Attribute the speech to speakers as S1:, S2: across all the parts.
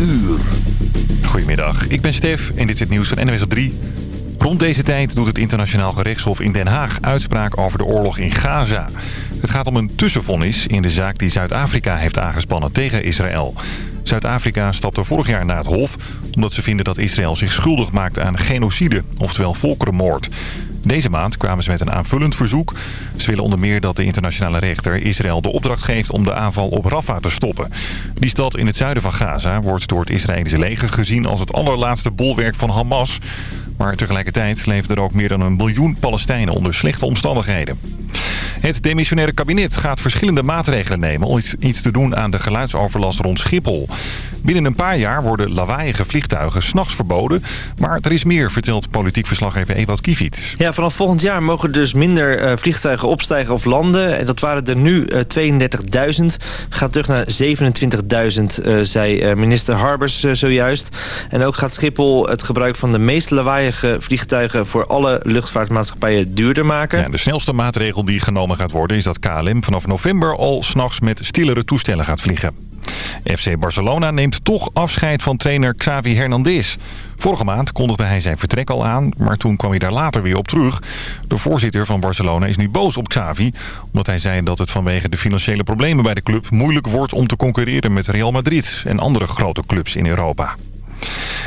S1: uur.
S2: Goedemiddag, ik ben Stef en dit is het nieuws van NWS op 3. Rond deze tijd doet het internationaal gerechtshof in Den Haag uitspraak over de oorlog in Gaza. Het gaat om een tussenvonnis in de zaak die Zuid-Afrika heeft aangespannen tegen Israël. Zuid-Afrika stapte vorig jaar na het hof omdat ze vinden dat Israël zich schuldig maakt aan genocide, oftewel volkerenmoord. Deze maand kwamen ze met een aanvullend verzoek. Ze willen onder meer dat de internationale rechter Israël de opdracht geeft om de aanval op Rafah te stoppen. Die stad in het zuiden van Gaza wordt door het Israëlische leger gezien als het allerlaatste bolwerk van Hamas. Maar tegelijkertijd leven er ook meer dan een miljoen Palestijnen onder slechte omstandigheden. Het demissionaire kabinet gaat verschillende maatregelen nemen om iets te doen aan de geluidsoverlast rond Schiphol. Binnen een paar jaar worden lawaaiige vliegtuigen s'nachts verboden. Maar er is meer, vertelt politiek verslaggever Ewout Kiviet.
S3: Ja, vanaf volgend jaar mogen dus minder uh, vliegtuigen opstijgen of landen. En dat waren er nu uh, 32.000. Gaat terug naar 27.000, uh, zei minister Harbers zojuist. En ook gaat Schiphol het gebruik van de meest lawaaiige vliegtuigen... voor alle luchtvaartmaatschappijen duurder maken.
S2: Ja, de snelste maatregel die genomen gaat worden... is dat KLM vanaf november al s'nachts met stillere toestellen gaat vliegen. FC Barcelona neemt toch afscheid van trainer Xavi Hernandez. Vorige maand kondigde hij zijn vertrek al aan, maar toen kwam hij daar later weer op terug. De voorzitter van Barcelona is nu boos op Xavi... omdat hij zei dat het vanwege de financiële problemen bij de club... moeilijk wordt om te concurreren met Real Madrid en andere grote clubs in Europa.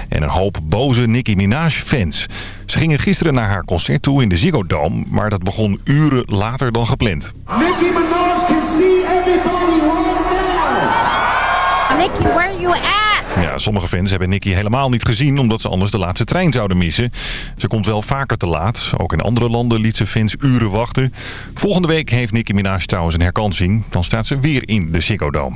S2: En een hoop boze Nicki Minaj-fans. Ze gingen gisteren naar haar concert toe in de Ziggo Dome... maar dat begon uren later dan gepland. Nicki Minaj can see everybody right now! Nicki, where are you at? Ja, sommige fans hebben Nicki helemaal niet gezien... omdat ze anders de laatste trein zouden missen. Ze komt wel vaker te laat. Ook in andere landen liet ze fans uren wachten. Volgende week heeft Nicki Minaj trouwens een herkansing. Dan staat ze weer in de Ziggo Dome.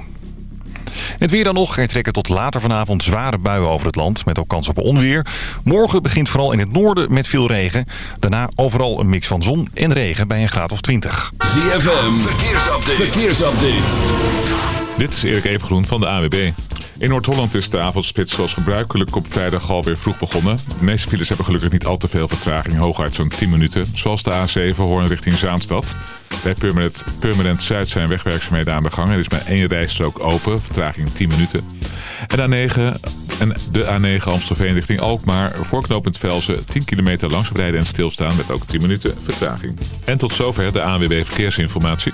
S2: Het weer dan nog. Er trekken tot later vanavond zware buien over het land. Met ook kans op onweer. Morgen begint vooral in het noorden met veel regen. Daarna overal een mix van zon en regen bij een graad of 20.
S1: ZFM. Verkeersupdate. Verkeersupdate.
S4: Dit is Erik Evengroen van de AWB. In Noord-Holland is de avondspits zoals gebruikelijk op vrijdag alweer vroeg begonnen. De meeste files hebben gelukkig niet al te veel vertraging, hooguit zo'n 10 minuten. Zoals de A7 Hoorn richting Zaanstad. Bij Permanent, Permanent Zuid zijn wegwerkzaamheden aan de gang. Er is maar één rijstrook open, vertraging 10 minuten. En, A9, en de A9 Amstelveen richting Alkmaar. Voorknopend Velzen 10 kilometer langzaam rijden en stilstaan met ook 10 minuten vertraging. En tot zover de ANWB Verkeersinformatie.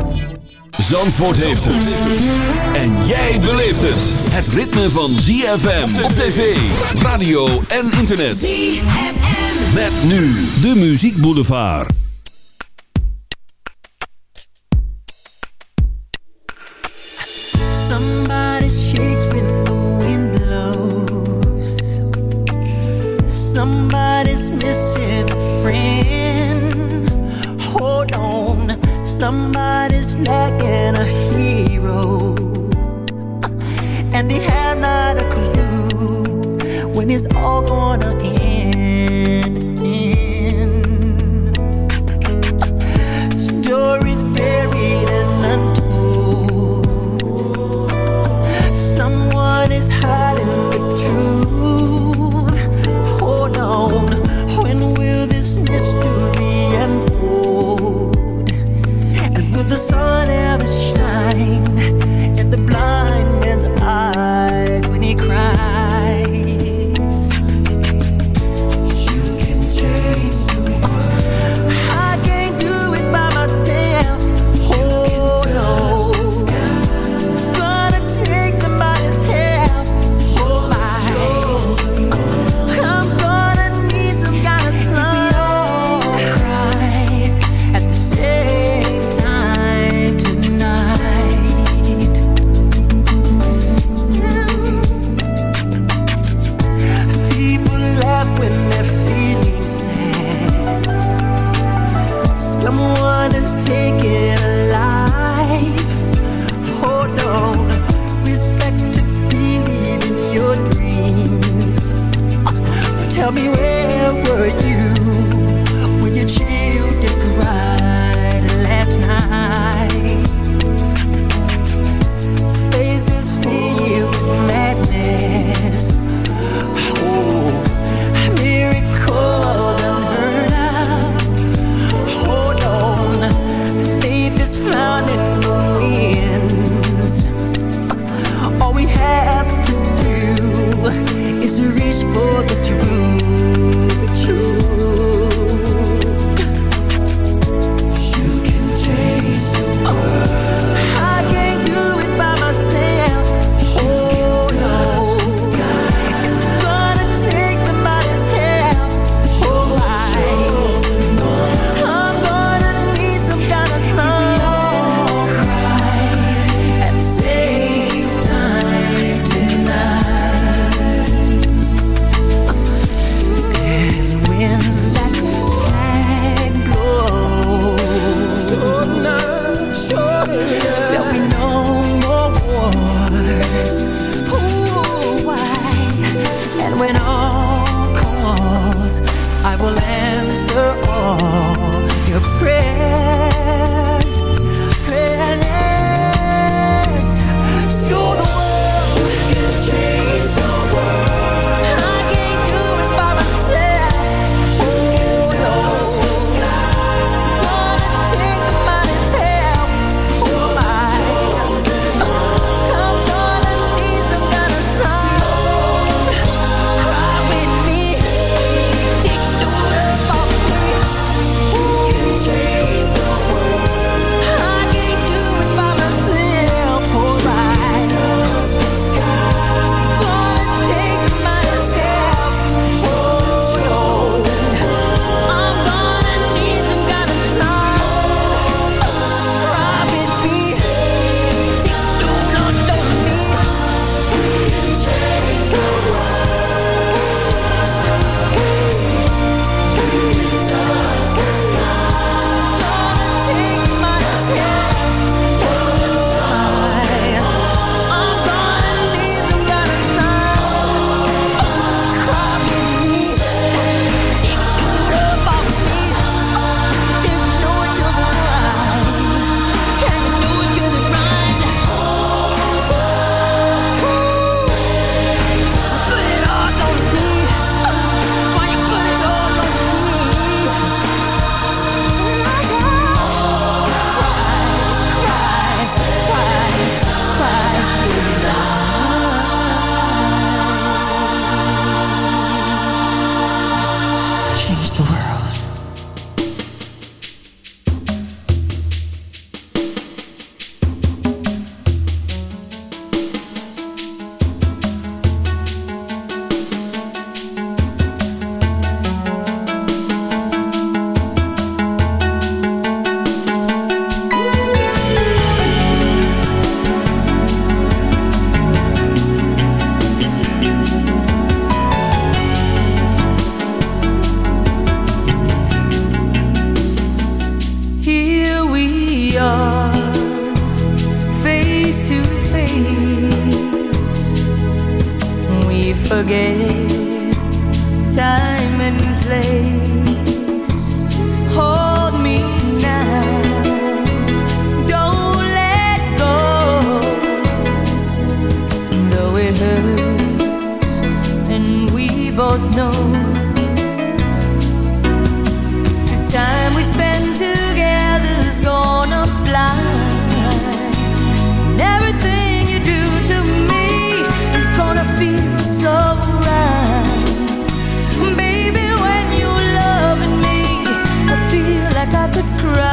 S1: Zandvoort heeft het. En jij beleeft het. Het ritme van ZFM op tv, radio en internet. ZFM. Met nu de Muziek Boulevard.
S5: Somebody shakes when the wind blows. Somebody's missing a friend. Somebody's lacking a hero. And they have not a clue when it's all gonna end.
S6: that the crowd.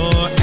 S6: your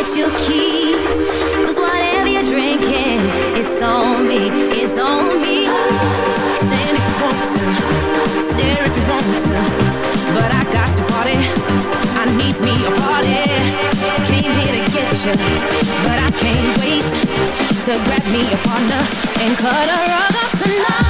S7: get your keys. Cause whatever you're drinking, it's on me, it's on me. Stand if you want to, stare if you want to. But I got to party, I need a party. Came here to get you, but I can't wait to grab me a partner and cut her up tonight.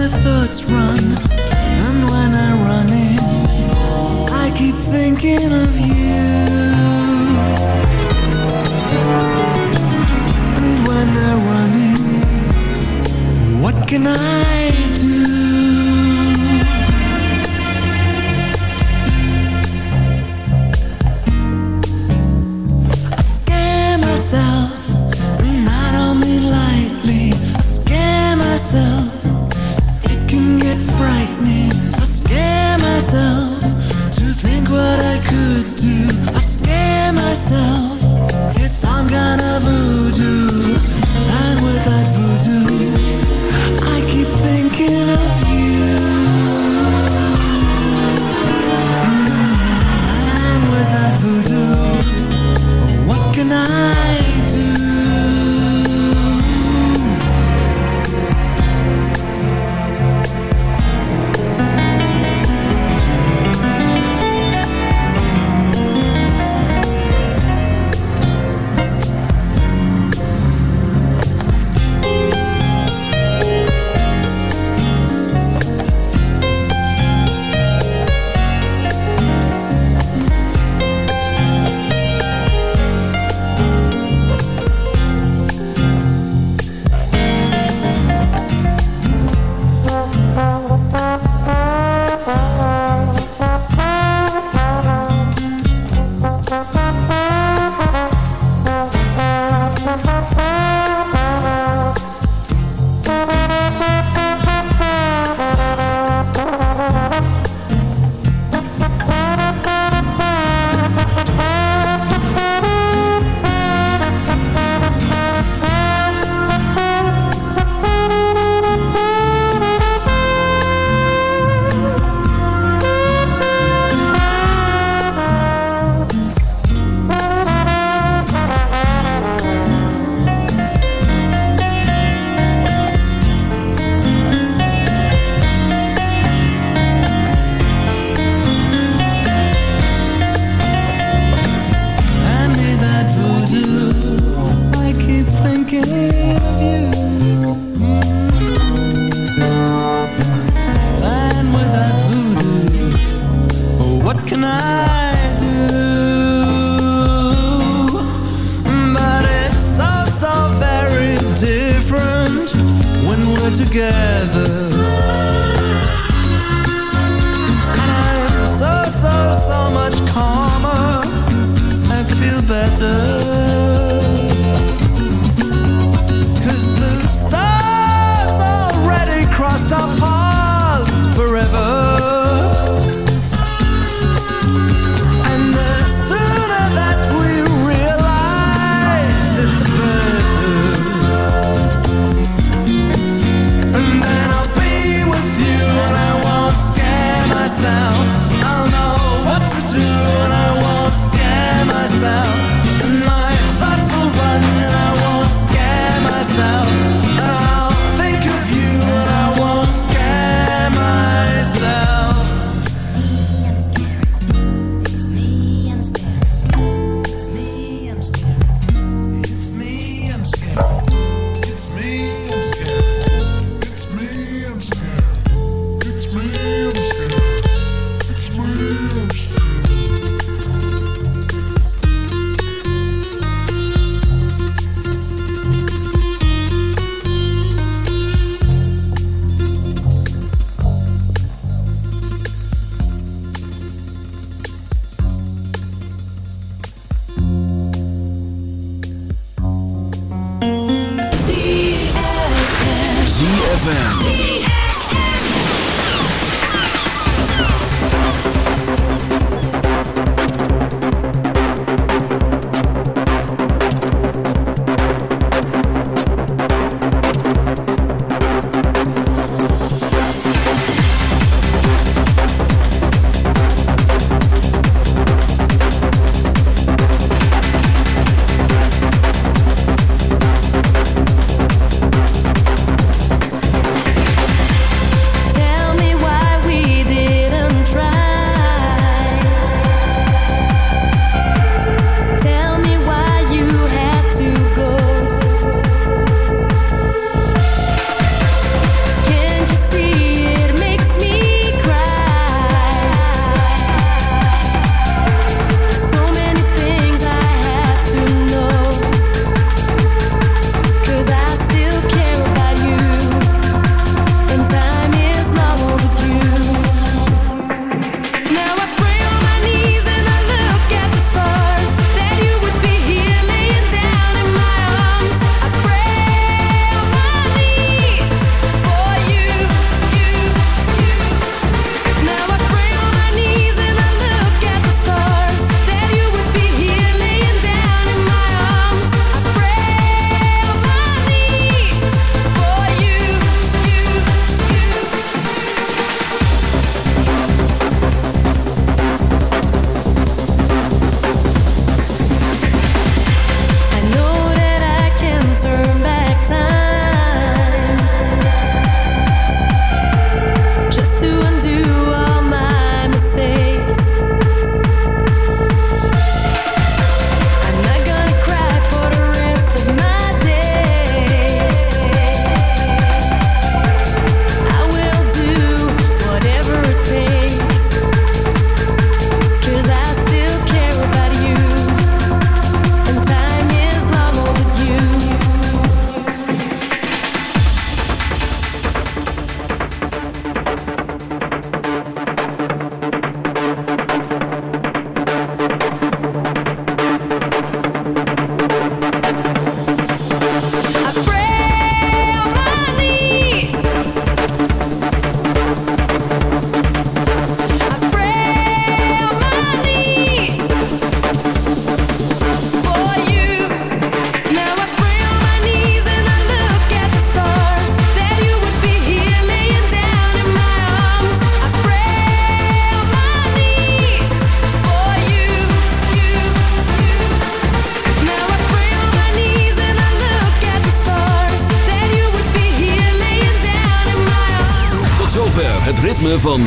S5: my thoughts
S1: run
S8: And when I run in I
S5: keep thinking of you And when they're running What can I do?